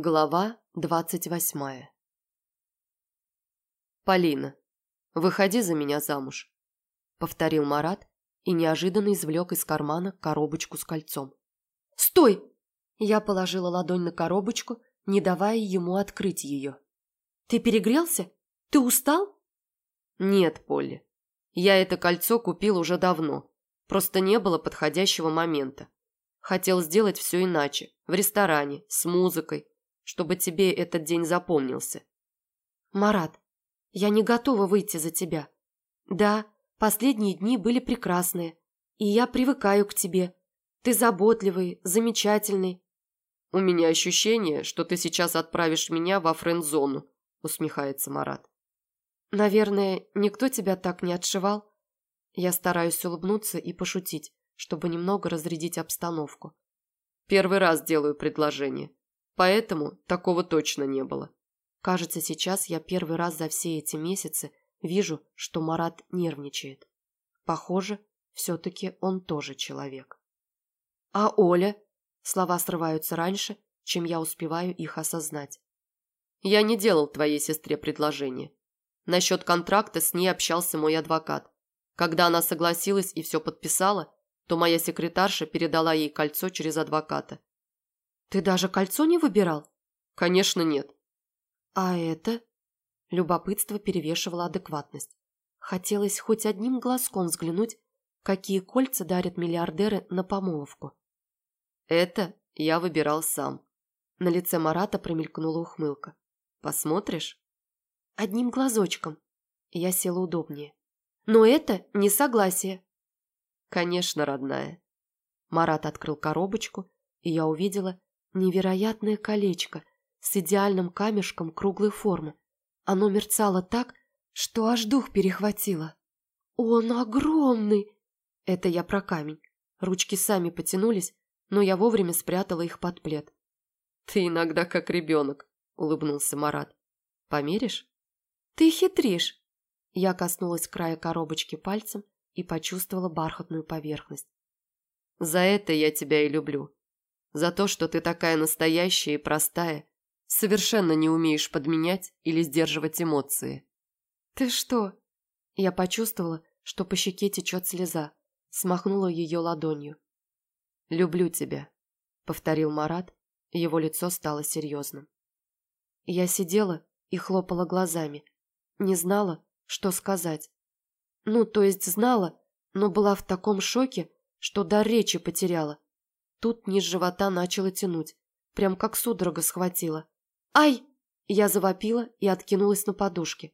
Глава двадцать восьмая «Полина, выходи за меня замуж», — повторил Марат и неожиданно извлек из кармана коробочку с кольцом. «Стой!» Я положила ладонь на коробочку, не давая ему открыть ее. «Ты перегрелся? Ты устал?» «Нет, Полли. Я это кольцо купил уже давно. Просто не было подходящего момента. Хотел сделать все иначе, в ресторане, с музыкой, чтобы тебе этот день запомнился. Марат, я не готова выйти за тебя. Да, последние дни были прекрасные, и я привыкаю к тебе. Ты заботливый, замечательный. У меня ощущение, что ты сейчас отправишь меня во френд-зону, усмехается Марат. Наверное, никто тебя так не отшивал? Я стараюсь улыбнуться и пошутить, чтобы немного разрядить обстановку. Первый раз делаю предложение. Поэтому такого точно не было. Кажется, сейчас я первый раз за все эти месяцы вижу, что Марат нервничает. Похоже, все-таки он тоже человек. А Оля? Слова срываются раньше, чем я успеваю их осознать. Я не делал твоей сестре предложение. Насчет контракта с ней общался мой адвокат. Когда она согласилась и все подписала, то моя секретарша передала ей кольцо через адвоката. Ты даже кольцо не выбирал? Конечно, нет. А это? Любопытство перевешивало адекватность. Хотелось хоть одним глазком взглянуть, какие кольца дарят миллиардеры на помолвку. Это я выбирал сам. На лице Марата промелькнула ухмылка. Посмотришь? Одним глазочком. Я села удобнее. Но это не согласие. Конечно, родная. Марат открыл коробочку, и я увидела Невероятное колечко с идеальным камешком круглой формы. Оно мерцало так, что аж дух перехватило. «Он огромный!» Это я про камень. Ручки сами потянулись, но я вовремя спрятала их под плед. «Ты иногда как ребенок», — улыбнулся Марат. «Померишь?» «Ты хитришь!» Я коснулась края коробочки пальцем и почувствовала бархатную поверхность. «За это я тебя и люблю», за то, что ты такая настоящая и простая, совершенно не умеешь подменять или сдерживать эмоции. Ты что? Я почувствовала, что по щеке течет слеза, смахнула ее ладонью. «Люблю тебя», — повторил Марат, его лицо стало серьезным. Я сидела и хлопала глазами, не знала, что сказать. Ну, то есть знала, но была в таком шоке, что дар речи потеряла. Тут низ живота начало тянуть, прям как судорога схватила. «Ай!» Я завопила и откинулась на подушке.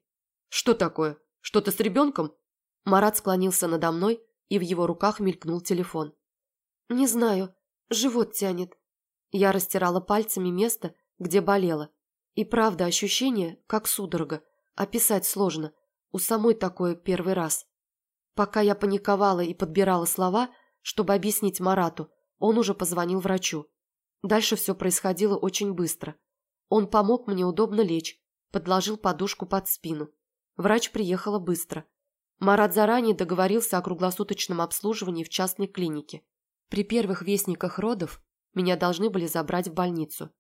«Что такое? Что-то с ребенком?» Марат склонился надо мной, и в его руках мелькнул телефон. «Не знаю. Живот тянет». Я растирала пальцами место, где болело. И правда, ощущение, как судорога. Описать сложно. У самой такое первый раз. Пока я паниковала и подбирала слова, чтобы объяснить Марату, он уже позвонил врачу. Дальше все происходило очень быстро. Он помог мне удобно лечь, подложил подушку под спину. Врач приехала быстро. Марат заранее договорился о круглосуточном обслуживании в частной клинике. При первых вестниках родов меня должны были забрать в больницу.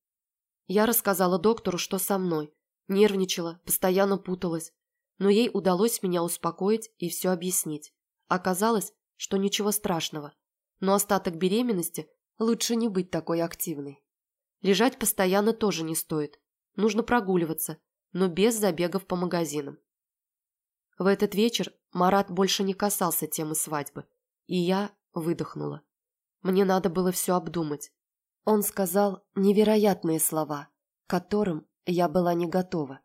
Я рассказала доктору, что со мной. Нервничала, постоянно путалась. Но ей удалось меня успокоить и все объяснить. Оказалось, что ничего страшного но остаток беременности лучше не быть такой активной. Лежать постоянно тоже не стоит. Нужно прогуливаться, но без забегов по магазинам. В этот вечер Марат больше не касался темы свадьбы, и я выдохнула. Мне надо было все обдумать. Он сказал невероятные слова, которым я была не готова.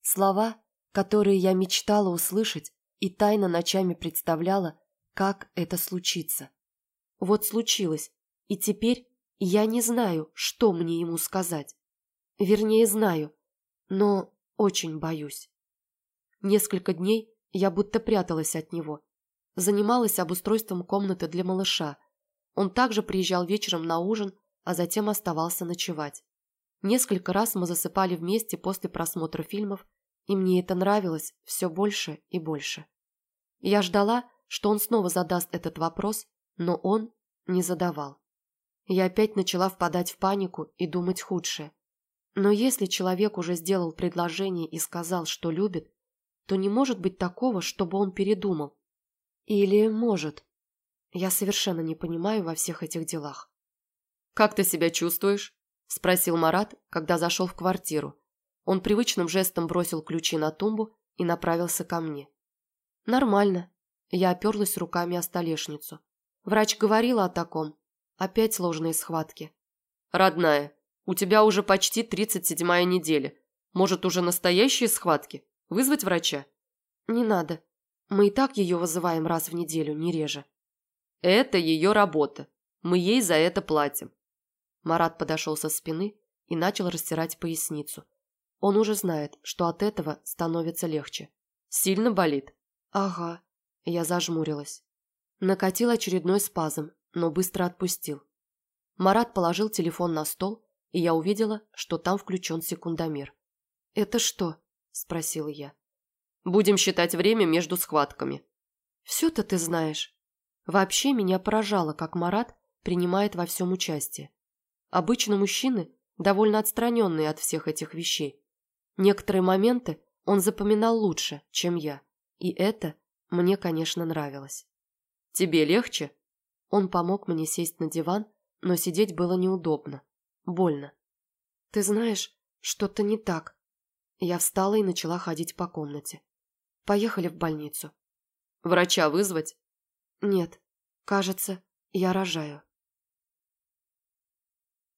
Слова, которые я мечтала услышать и тайно ночами представляла, как это случится. Вот случилось, и теперь я не знаю, что мне ему сказать. Вернее, знаю, но очень боюсь. Несколько дней я будто пряталась от него. Занималась обустройством комнаты для малыша. Он также приезжал вечером на ужин, а затем оставался ночевать. Несколько раз мы засыпали вместе после просмотра фильмов, и мне это нравилось все больше и больше. Я ждала, что он снова задаст этот вопрос, но он не задавал. Я опять начала впадать в панику и думать худшее. Но если человек уже сделал предложение и сказал, что любит, то не может быть такого, чтобы он передумал. Или может. Я совершенно не понимаю во всех этих делах. «Как ты себя чувствуешь?» – спросил Марат, когда зашел в квартиру. Он привычным жестом бросил ключи на тумбу и направился ко мне. «Нормально». Я оперлась руками о столешницу. Врач говорила о таком. Опять сложные схватки. «Родная, у тебя уже почти тридцать седьмая неделя. Может, уже настоящие схватки? Вызвать врача?» «Не надо. Мы и так ее вызываем раз в неделю, не реже». «Это ее работа. Мы ей за это платим». Марат подошел со спины и начал растирать поясницу. Он уже знает, что от этого становится легче. «Сильно болит?» «Ага». Я зажмурилась. Накатил очередной спазм, но быстро отпустил. Марат положил телефон на стол, и я увидела, что там включен секундомер. «Это что?» – спросила я. «Будем считать время между схватками». «Все-то ты знаешь. Вообще меня поражало, как Марат принимает во всем участие. Обычно мужчины довольно отстраненные от всех этих вещей. Некоторые моменты он запоминал лучше, чем я, и это мне, конечно, нравилось. «Тебе легче?» Он помог мне сесть на диван, но сидеть было неудобно. Больно. «Ты знаешь, что-то не так». Я встала и начала ходить по комнате. «Поехали в больницу». «Врача вызвать?» «Нет. Кажется, я рожаю».